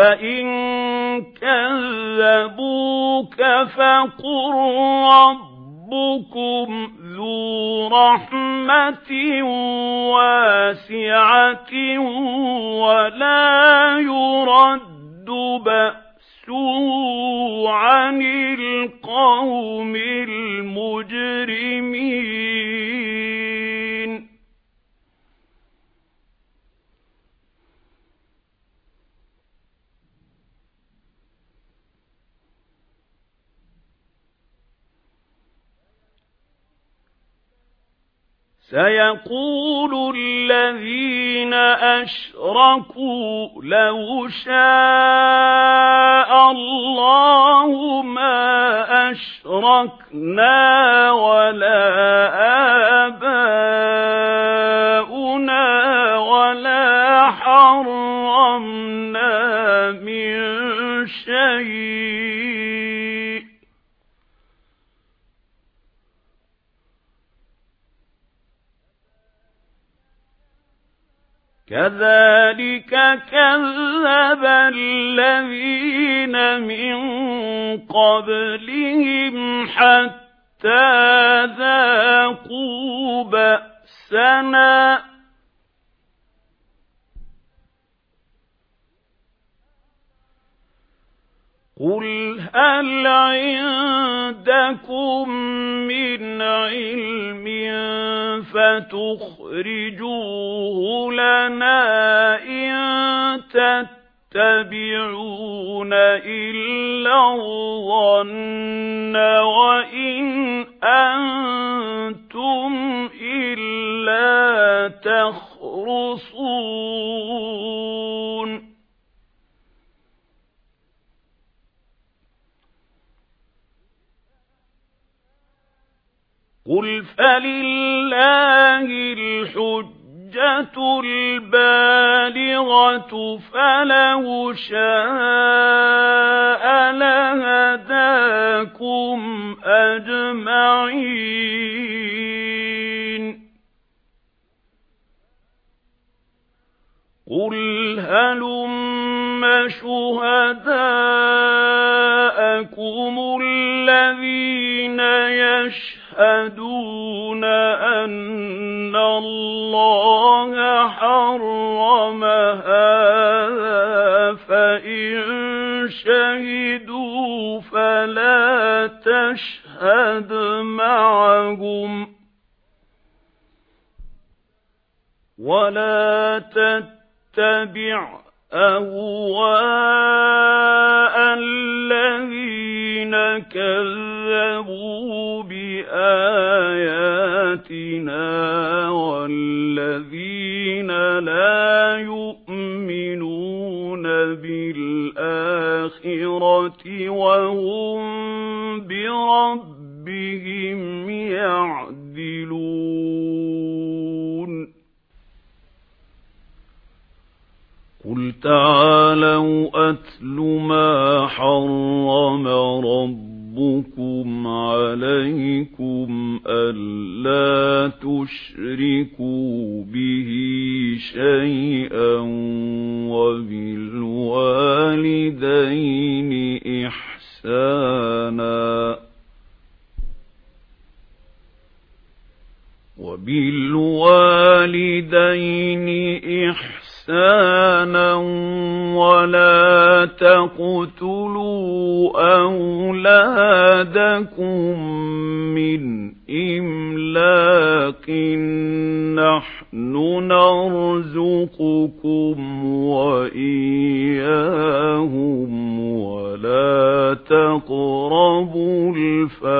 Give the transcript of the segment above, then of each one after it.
فإن كذبوك فقل ربكم ذو رحمة واسعة ولا يرد بأسه عن القوم المجرمين سيقول الذين أشركوا لو شاء الله ما أشركنا ولا آباؤنا ولا حرمنا كذلك كذب الذين من قبلهم حتى ذاقوا بأسنا. قُلْ هَلْ عِندَكُم فَتُخْرِجُوهُ لَنَا إِن تَتَّبِعُونَ إِلَّا الظَّنَّ وَإِنْ أَنتُمْ إِلَّا تَخْرُصُونَ قُلْ فَلِلَّهِ الْحُجَّةُ الْبَالِغَةُ فَلَوْ شَاءَ لَهَدَاكُمْ أَجْمَعِينَ قُلْ هَلُمَّ شُهَدَاءَكُمُ الَّذِينَ يَشْهَدُونَ أَنَّ اللَّهَ حَرَّمَ هَذَا فَإِن شَهِدُوا فَلَا تَشْهَدْ مَعَهُمْ. وَلَا تَتَّبِعْ أَهْوَاءَ الَّذِينَ كَذَّبُوا بِآيَاتِنَا وَالَّذِينَ لَا يُؤْمِنُونَ بِالْآخِرَةِ وَهُمْ بِرَبِّهِمْ يَعْدِلُونَ قُلْ تَعَالَوْا أَتْلُ مَا حَرَّمَ رَبُّكُمْ عَلَيْكُمْ أَلَّا تُشْرِكُوا بِهِ شَيْئًا وَبِالْوَالِدَيْنِ إِحْسَانًا وَبِالْوَالِدَيْنِ إِحْسَانًا وَلَا تَقْتُلُوا أَوْلَادَكُم مِّنْ إِمْلَاقٍ نَّحْنُ نَرْزُقُكُمْ وَإِيَّاهُمْ وَلَا تَقْرَبُوا الْفَوَاحِشَ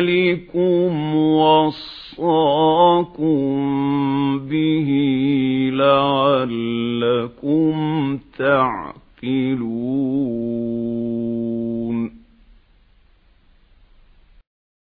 ذَلِكُمْ وَصَّاكُم بِهِ لَعَلَّكُمْ تَعْقِلُونَ